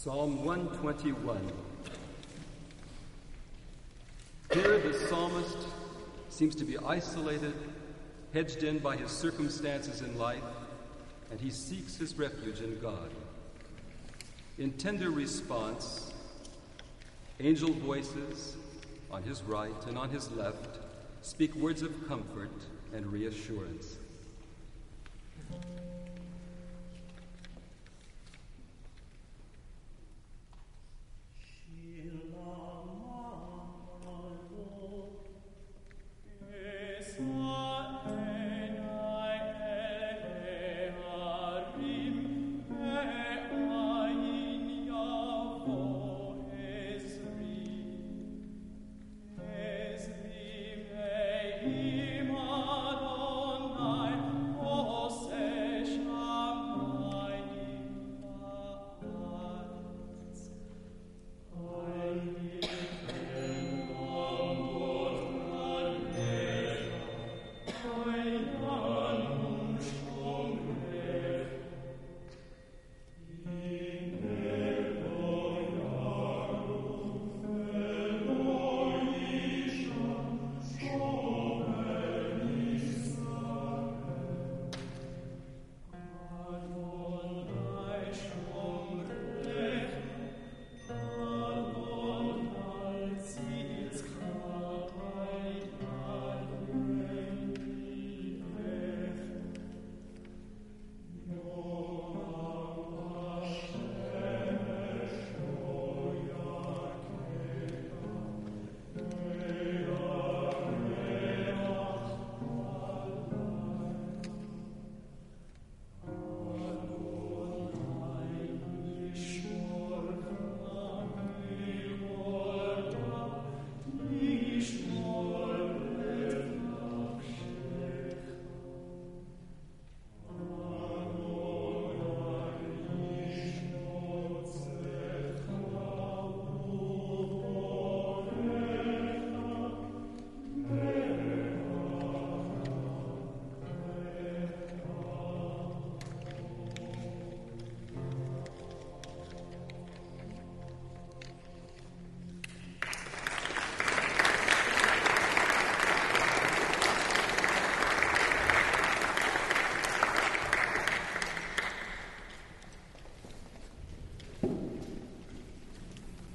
Psalm 121. Here the psalmist seems to be isolated, hedged in by his circumstances in life, and he seeks his refuge in God. In tender response, angel voices on his right and on his left speak words of comfort and reassurance.